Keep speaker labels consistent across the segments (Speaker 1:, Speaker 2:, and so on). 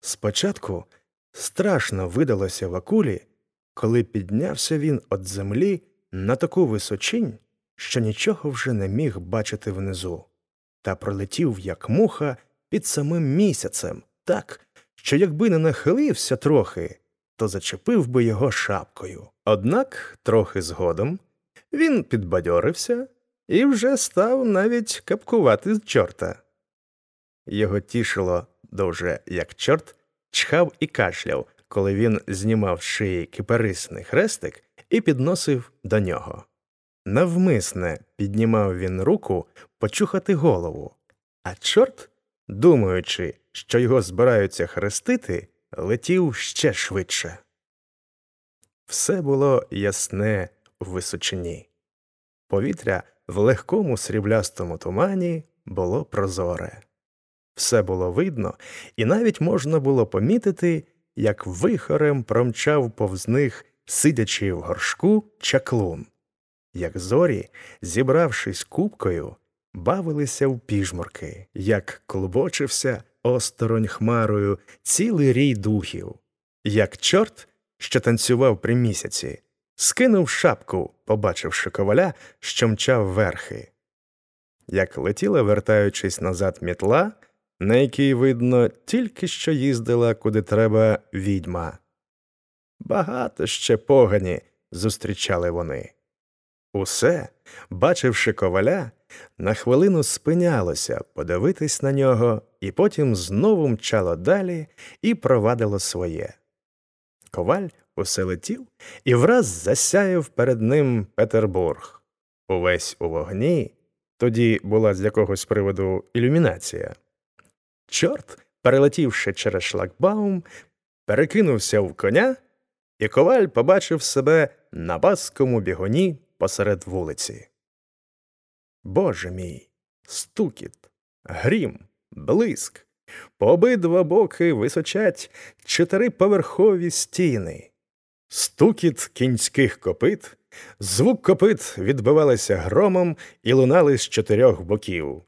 Speaker 1: Спочатку страшно видалося Вакулі, коли піднявся він від землі на таку височинь, що нічого вже не міг бачити внизу, та пролетів, як муха, під самим місяцем, так, що якби не нахилився трохи, то зачепив би його шапкою. Однак, трохи згодом, він підбадьорився і вже став навіть капкувати з чорта. Його тішило дуже, як чорт, чхав і кашляв, коли він знімав з шиї кипарисний хрестик і підносив до нього. Навмисне піднімав він руку почухати голову, а чорт, думаючи, що його збираються хрестити, летів ще швидше. Все було ясне в височині. Повітря в легкому сріблястому тумані було прозоре. Все було видно, і навіть можна було помітити, як вихорем промчав повз них, сидячи в горшку, чаклун, як зорі, зібравшись купкою, бавилися в піжмурки, як клубочився осторонь хмарою цілий рій духів, як чорт, що танцював при місяці, скинув шапку, побачивши коваля, що мчав верхи. Як летіла, вертаючись назад мітла, на якій, видно, тільки що їздила куди треба відьма. Багато ще погані зустрічали вони. Усе, бачивши коваля, на хвилину спинялося подивитись на нього, і потім знову мчало далі і провадило своє. Коваль усе летів і враз засяяв перед ним Петербург. Увесь у вогні, тоді була з якогось приводу ілюмінація. Чорт, перелетівши через шлагбаум, перекинувся в коня, і коваль побачив себе на баскому бігуні посеред вулиці. Боже мій, стукіт, грім, блиск, по обидва боки височать чотириповерхові стіни, стукіт кінських копит, звук копит відбивалися громом і лунали з чотирьох боків.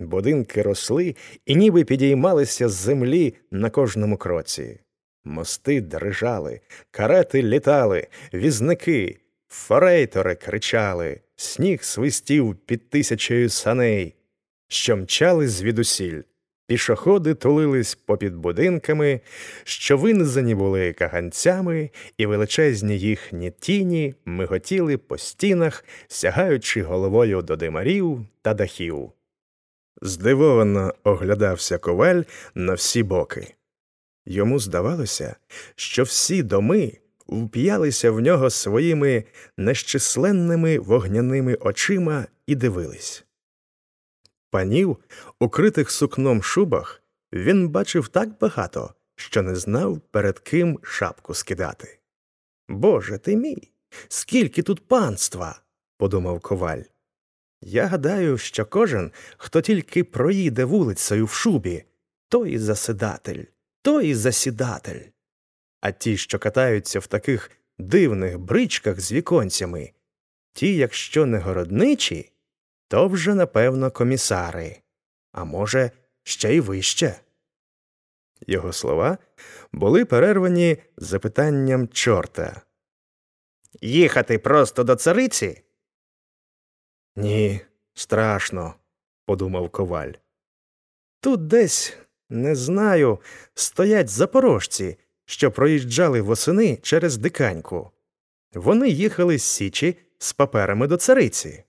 Speaker 1: Будинки росли і ніби підіймалися з землі на кожному кроці. Мости дрижали, карети літали, візники, форейтори кричали, сніг свистів під тисячею саней, що мчали звідусіль. Пішоходи тулились попід будинками, що винизані були каганцями, і величезні їхні тіні миготіли по стінах, сягаючи головою до димарів та дахів. Здивовано оглядався коваль на всі боки. Йому здавалося, що всі доми вп'ялися в нього своїми нещисленними вогняними очима і дивились. Панів, укритих сукном шубах, він бачив так багато, що не знав, перед ким шапку скидати. Боже ти мій, скільки тут панства, подумав коваль. Я гадаю, що кожен, хто тільки проїде вулицею в шубі, той і засідатель, той і засідатель. А ті, що катаються в таких дивних бричках з віконцями, ті, якщо не городничі, то вже, напевно, комісари, а може, ще й вище. Його слова були перервані запитанням чорта. Їхати просто до цариці? Ні, страшно, подумав коваль. Тут десь, не знаю, стоять запорожці, що проїжджали восени через диканьку. Вони їхали з Січі з паперами до цариці.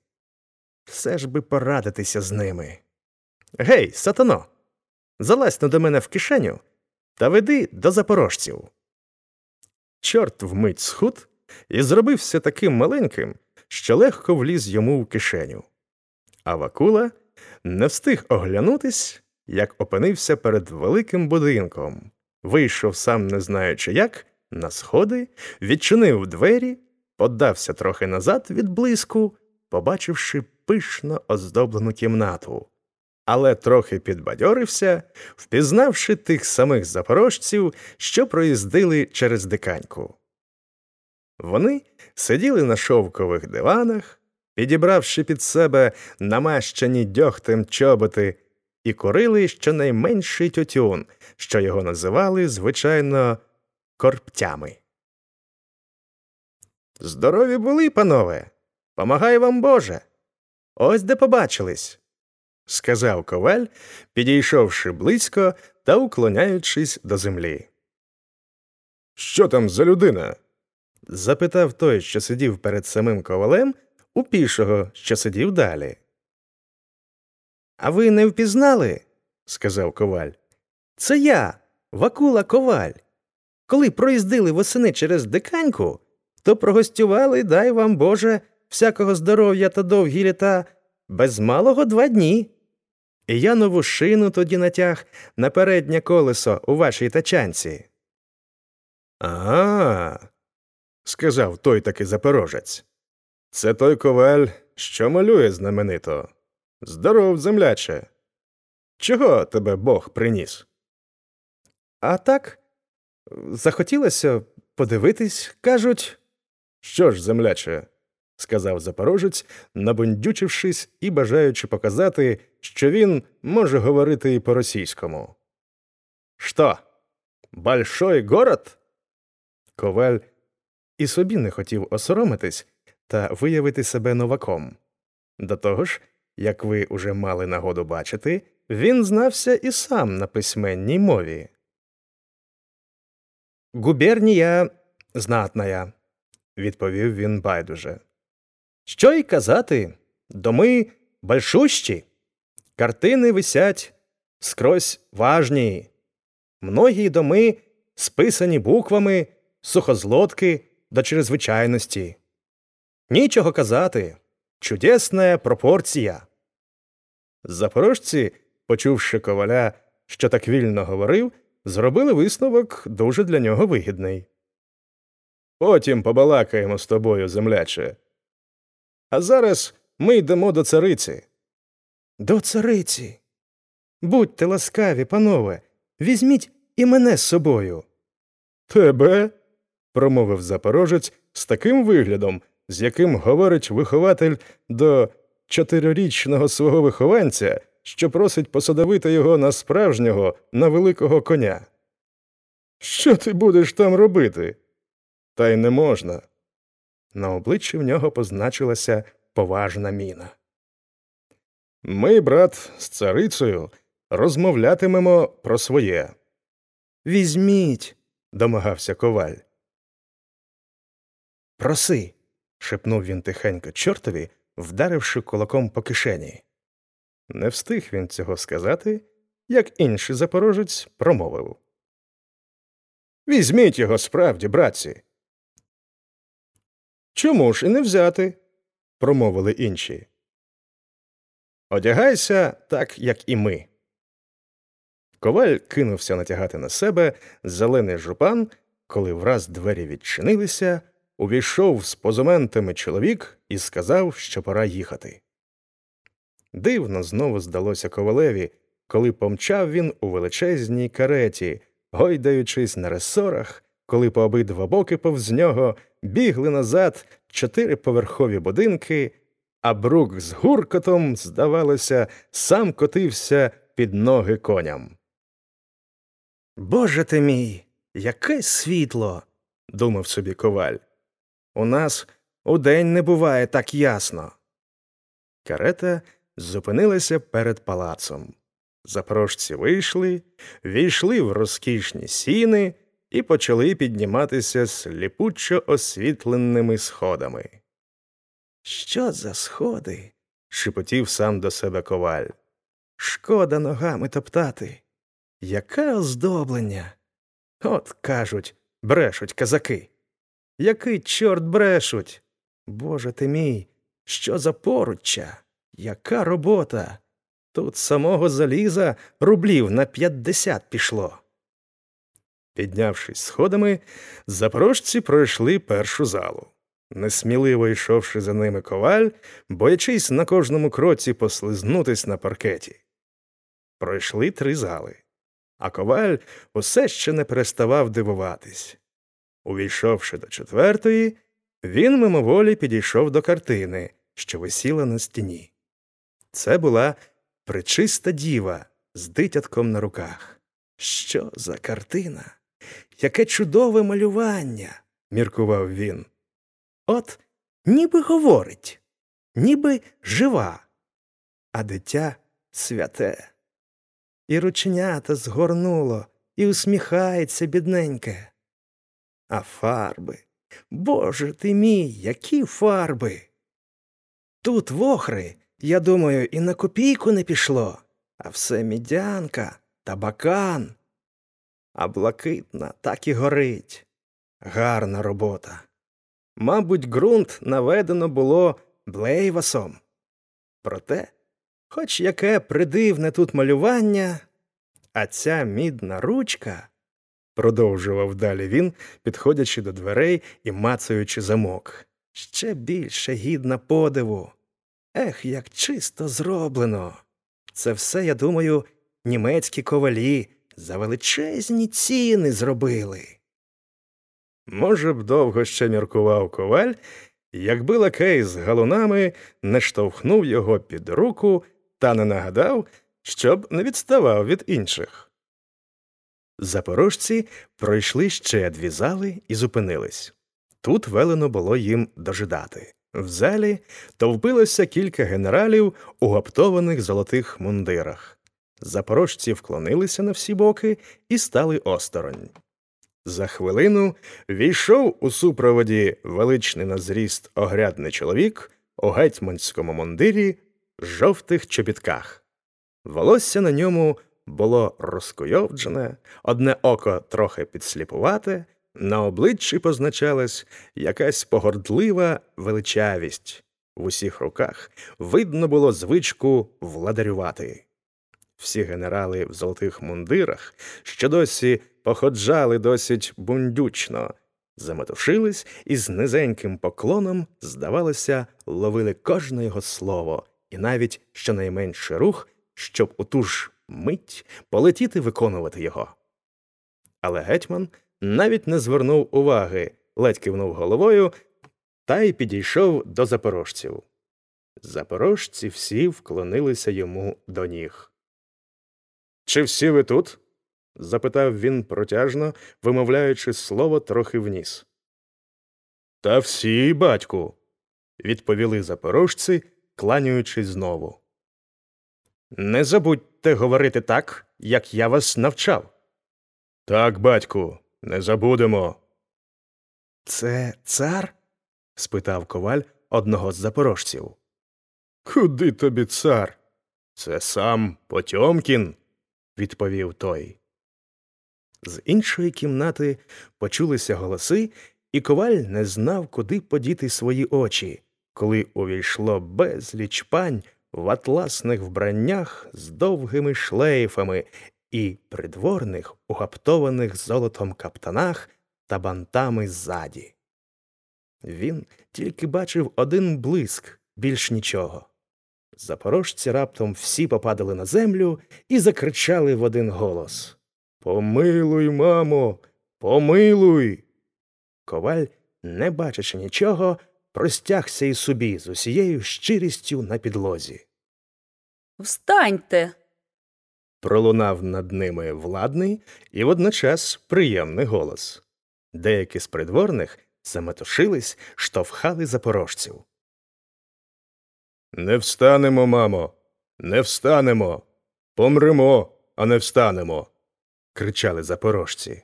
Speaker 1: Все ж би порадитися з ними. Гей, сатано, залазь до мене в кишеню та веди до запорожців. Чорт вмить схуд і зробився таким маленьким, що легко вліз йому в кишеню. А Вакула не встиг оглянутись, як опинився перед великим будинком, вийшов сам не знаючи як, на сходи, відчинив двері, подався трохи назад від блиску, побачивши пишно оздоблену кімнату. Але трохи підбадьорився, впізнавши тих самих запорожців, що проїздили через диканьку. Вони сиділи на шовкових диванах, підібравши під себе намащені дьогтем чоботи, і курили щонайменший тютюн, що його називали, звичайно, корптями. Здорові були, панове, помагай вам Боже. Ось де побачились, сказав коваль, підійшовши близько та уклоняючись до землі. Що там за людина? Запитав той, що сидів перед самим ковалем, у пішого, що сидів далі. А ви не впізнали? сказав коваль. Це я, Вакула Коваль. Коли проїздили восени через диканьку, то прогостювали, дай вам Боже, всякого здоров'я та довгі літа, без малого два дні. І я нову шину тоді натяг на переднє колесо у вашій тачанці. Ага, сказав той таки запорожець. Це той коваль, що малює знаменито. Здоров, земляче. Чого тебе Бог приніс? А так, захотілося подивитись, кажуть. Що ж, земляче, сказав запорожець, набундючившись і бажаючи показати, що він може говорити і по російському. Що? Большой город? Коваль і собі не хотів осоромитись та виявити себе новаком. До того ж, як ви уже мали нагоду бачити, він знався і сам на письменній мові. Губернія знатная, відповів він байдуже. Що й казати? Доми большущі, картини висять скрозь важні, многі доми списані буквами, сухозлотки до чрезвичайності. Нічого казати, чудесна пропорція. Запорожці, почувши коваля, що так вільно говорив, зробили висновок дуже для нього вигідний. Потім побалакаємо з тобою, земляче. А зараз ми йдемо до цариці. До цариці. Будьте ласкаві, панове, візьміть і мене з собою. Тебе? Промовив запорожець з таким виглядом, з яким говорить вихователь до чотирирічного свого вихованця, що просить посадовити його на справжнього, на великого коня. Що ти будеш там робити? Та й не можна. На обличчі в нього позначилася поважна міна. Ми, брат, з царицею розмовлятимемо про своє. Візьміть, домагався коваль. Проси. шепнув він тихенько чортові, вдаривши кулаком по кишені. Не встиг він цього сказати, як інший запорожець промовив. Візьміть його справді, братці. Чому ж і не взяти? промовили інші. Одягайся так, як і ми. Коваль кинувся натягати на себе зелений жупан, коли враз двері відчинилися, увійшов з позументами чоловік і сказав, що пора їхати. Дивно знову здалося ковалеві, коли помчав він у величезній кареті, гойдаючись на ресорах, коли по обидва боки повз нього бігли назад чотириповерхові будинки, а брук з гуркотом, здавалося, сам котився під ноги коням. Боже ти мій, яке світло, думав собі коваль. У нас удень не буває так ясно. Карета зупинилася перед палацом. Запорожці вийшли, війшли в розкішні сіни і почали підніматися сліпучо освітленими сходами. Що за сходи? шепотів сам до себе коваль. Шкода ногами топтати. Яке оздоблення? От кажуть, брешуть казаки. Який чорт брешуть? Боже ти мій, що за поруччя? Яка робота? Тут самого заліза рублів на п'ятдесят пішло. Піднявшись сходами, запорожці пройшли першу залу. Несміливо йшовши за ними коваль, боячись на кожному кроці послизнутись на паркеті. Пройшли три зали, а коваль усе ще не переставав дивуватись. Увійшовши до четвертої, він мимоволі підійшов до картини, що висіла на стіні. Це була причиста діва, з дитятком на руках. Що за картина? Яке чудове малювання, міркував він. От ніби говорить, ніби жива, а дитя святе. І рученята згорнуло, і усміхається бідненьке. А фарби, Боже ти мій, які фарби! Тут вохри, я думаю, і на копійку не пішло, а все мідянка, табакан. А блакитна так і горить. Гарна робота. Мабуть, ґрунт наведено було блейвасом. Проте, хоч яке придивне тут малювання, а ця мідна ручка, продовжував далі він, підходячи до дверей і мацаючи замок, ще більше гідна подиву. Ех, як чисто зроблено. Це все, я думаю, німецькі ковалі за величезні ціни зробили. Може б, довго ще міркував коваль, якби лакей з галунами не штовхнув його під руку та не нагадав, щоб не відставав від інших. Запорожці пройшли ще дві зали і зупинились. Тут велено було їм дожидати. В залі товпилося кілька генералів у гаптованих золотих мундирах. Запорожці вклонилися на всі боки і стали осторонь. За хвилину війшов у супроводі величний на зріст огрядний чоловік у гетьманському мундирі жовтих чобітках. Волосся на ньому було розкуйовджене, одне око трохи підсліпувате, на обличчі позначалась якась погордлива величавість. В усіх руках видно було звичку владарювати. Всі генерали в золотих мундирах, що досі походжали досить бундючно, заметушились і з низеньким поклоном, здавалося, ловили кожне його слово, і навіть щонайменший рух, щоб у ту ж мить полетіти виконувати його. Але гетьман навіть не звернув уваги, ледь кивнув головою та й підійшов до запорожців. Запорожці всі вклонилися йому до ніг. Чи всі ви тут? запитав він протяжно, вимовляючи слово трохи вніс. Та всі, батьку, відповіли запорожці, кланяючись знову. Не забудьте говорити так, як я вас навчав. Так, батьку, не забудемо. Це цар? спитав коваль одного з запорожців. Куди тобі цар? Це сам Потьомкін, відповів той. З іншої кімнати почулися голоси, і коваль не знав, куди подіти свої очі, коли увійшло безліч пань в атласних вбраннях з довгими шлейфами і придворних, угаптованих золотом каптанах та бантами ззаді. Він тільки бачив один блиск, більш нічого. Запорожці раптом всі попадали на землю і закричали в один голос Помилуй, мамо, помилуй. Коваль, не бачачи нічого, простягся і собі з усією щирістю на підлозі.
Speaker 2: Встаньте.
Speaker 1: Пролунав над ними владний і водночас приємний голос. Деякі з придворних заметушились, штовхали запорожців. Не встанемо, мамо, не встанемо. Помремо, а не встанемо. кричали запорожці.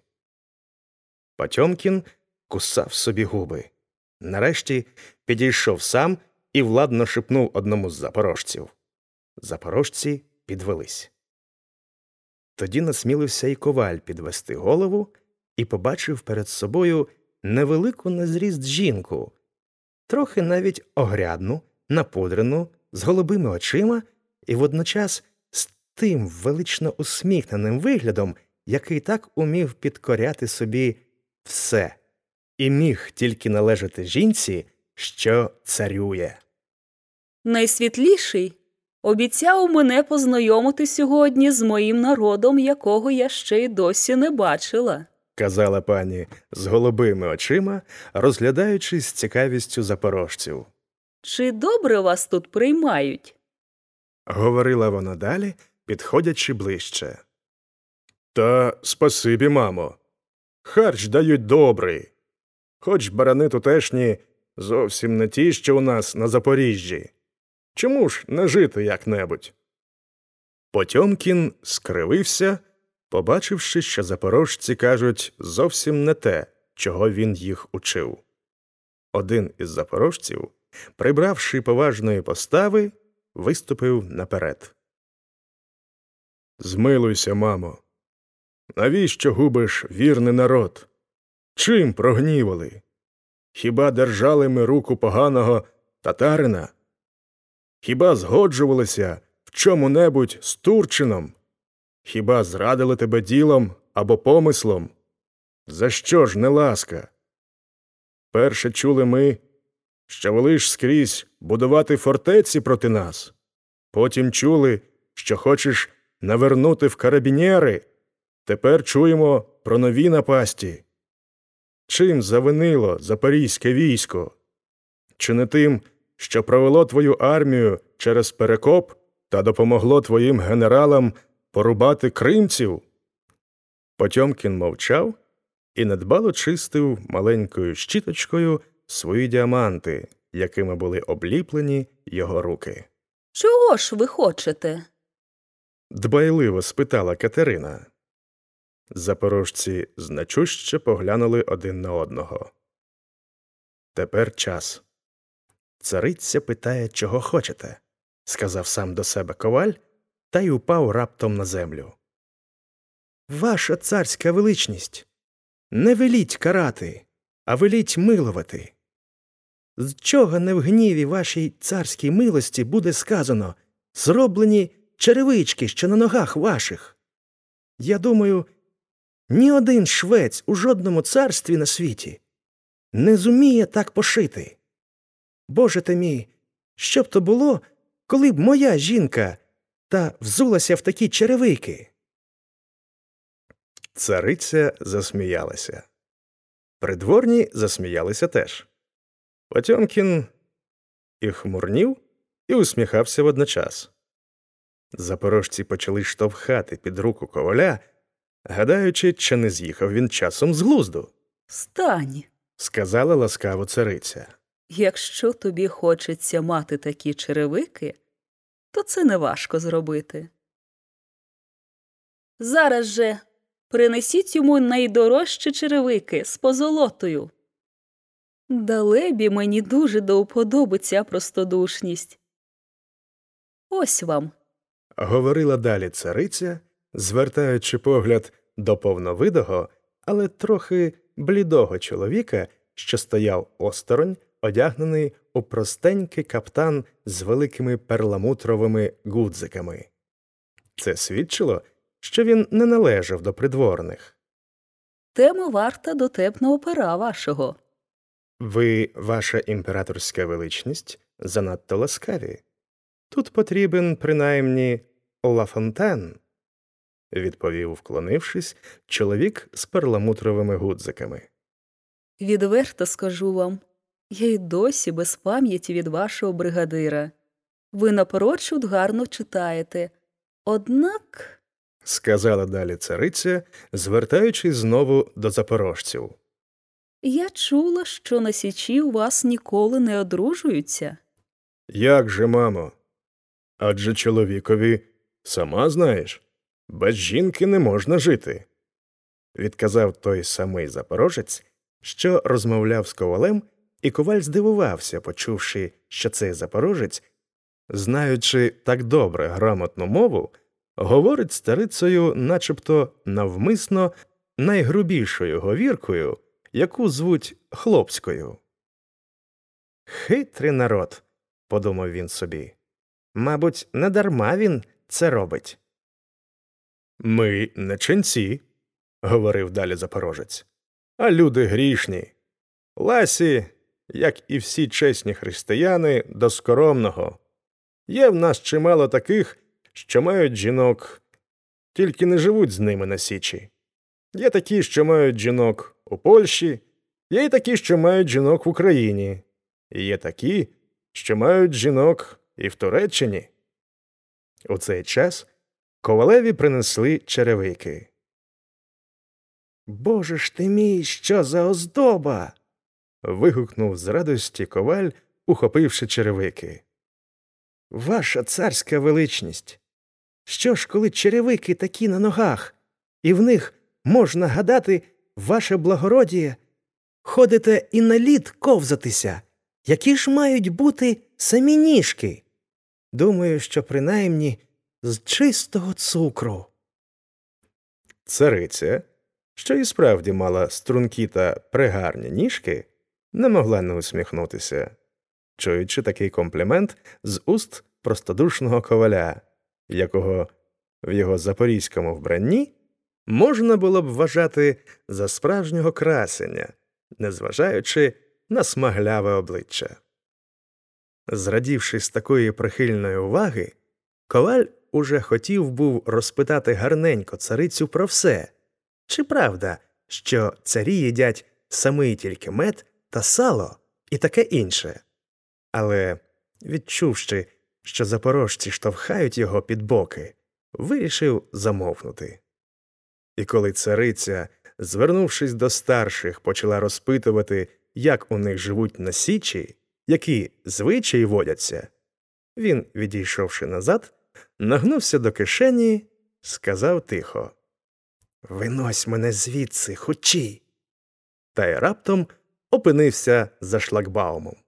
Speaker 1: Потьомкін кусав собі губи. Нарешті підійшов сам і владно шепнув одному з запорожців. Запорожці підвелись. Тоді насмілився і коваль підвести голову і побачив перед собою невелику на зріст жінку, трохи навіть огрядну, напудрену, з голубими очима і водночас з тим велично усміхненим виглядом, який так умів підкоряти собі все, і міг тільки належати жінці, що царює.
Speaker 2: Найсвітліший обіцяв мене познайомити сьогодні з моїм народом, якого я ще й досі не бачила.
Speaker 1: казала пані з голубими очима, розглядаючи з цікавістю запорожців.
Speaker 2: Чи добре вас тут приймають?
Speaker 1: Говорила вона далі, підходячи ближче. Та спасибі, мамо. Харч дають добрий. Хоч барани тутешні зовсім не ті, що у нас на Запоріжжі. Чому ж не жити як-небудь? Потьомкін скривився, побачивши, що запорожці кажуть зовсім не те, чого він їх учив. Один із запорожців, прибравши поважної постави, виступив наперед. Змилуйся, мамо. Навіщо губиш вірний народ? Чим прогнівали? Хіба держали ми руку поганого татарина? Хіба згоджувалися в чому небудь з Турчином? Хіба зрадили тебе ділом або помислом? За що ж не ласка? Перше чули ми, що волиш скрізь будувати фортеці проти нас. Потім чули, що хочеш навернути в карабінєри. Тепер чуємо про нові напасті. Чим завинило запорізьке військо? Чи не тим, що провело твою армію через перекоп та допомогло твоїм генералам порубати кримців? Потьомкін мовчав і недбало чистив маленькою щіточкою свої діаманти, якими були обліплені його руки.
Speaker 2: Чого ж ви хочете?
Speaker 1: Дбайливо спитала Катерина. Запорожці значуще поглянули один на одного. Тепер час. Цариця питає, чого хочете, сказав сам до себе коваль та й упав раптом на землю. Ваша царська величність. Не веліть карати, а веліть милувати. З чого не в гніві вашій царській милості буде сказано зроблені черевички, що на ногах ваших? Я думаю, ні один швець у жодному царстві на світі не зуміє так пошити. Боже ти мій, що б то було, коли б моя жінка та взулася в такі черевики? Цариця засміялася. Придворні засміялися теж. Потьомкін і хмурнів, і усміхався водночас. Запорожці почали штовхати під руку коваля, гадаючи, чи не з'їхав він часом з глузду,
Speaker 2: Стань,
Speaker 1: сказала ласкаво цариця.
Speaker 2: якщо тобі хочеться мати такі черевики, то це неважко зробити. Зараз же принесіть йому найдорожчі черевики з позолотою. Далебі мені дуже до уподоби ця простодушність. Ось вам.
Speaker 1: говорила далі цариця, звертаючи погляд до повновидого, але трохи блідого чоловіка, що стояв осторонь, одягнений у простенький каптан з великими перламутровими гудзиками. Це свідчило, що він не належав до придворних.
Speaker 2: Тема варта дотепного пера вашого.
Speaker 1: Ви, ваша імператорська величність, занадто ласкаві. Тут потрібен принаймні Лафонтен, відповів, вклонившись, чоловік з перламутровими гудзиками.
Speaker 2: Відверто скажу вам, я й досі без пам'яті від вашого бригадира. Ви напрочуд гарно читаєте. Однак
Speaker 1: сказала далі цариця, звертаючись знову до запорожців.
Speaker 2: я чула, що на січі у вас ніколи не одружуються.
Speaker 1: Як же, мамо? Адже чоловікові, сама знаєш, без жінки не можна жити. Відказав той самий запорожець, що розмовляв з ковалем, і коваль здивувався, почувши, що цей запорожець, знаючи так добре грамотну мову, говорить старицею начебто навмисно найгрубішою говіркою, яку звуть хлопською. Хитрий народ, подумав він собі. Мабуть, недарма він це робить. Ми не ченці, говорив далі запорожець, а люди грішні. Ласі, як і всі чесні християни, до скоромного. Є в нас чимало таких, що мають жінок, тільки не живуть з ними на січі. Є такі, що мають жінок у Польщі, є й такі, що мають жінок в Україні, і є такі, що мають жінок і в Туреччині. У цей час ковалеві принесли черевики. Боже ж ти мій, що за оздоба. вигукнув з радості коваль, ухопивши черевики. Ваша царська величність. Що ж, коли черевики такі на ногах, і в них можна гадати, ваше благородіє, ходите і на лід ковзатися, які ж мають бути самі ніжки? Думаю, що принаймні з чистого цукру. Цариця, що і справді мала стрункі та пригарні ніжки, не могла не усміхнутися, чуючи такий комплімент з уст простодушного коваля, якого в його запорізькому вбранні можна було б вважати за справжнього красення, незважаючи на смагляве обличчя. Зрадівши з такої прихильної уваги, коваль уже хотів був розпитати гарненько царицю про все чи правда, що царі їдять самий тільки мед та сало і таке інше. Але, відчувши, що запорожці штовхають його під боки, вирішив замовкнути. І коли цариця, звернувшись до старших, почала розпитувати, як у них живуть на січі, які звичаї водяться, він, відійшовши назад, нагнувся до кишені, сказав тихо Винось мене звідси, хочі. Та й раптом опинився за шлагбаумом.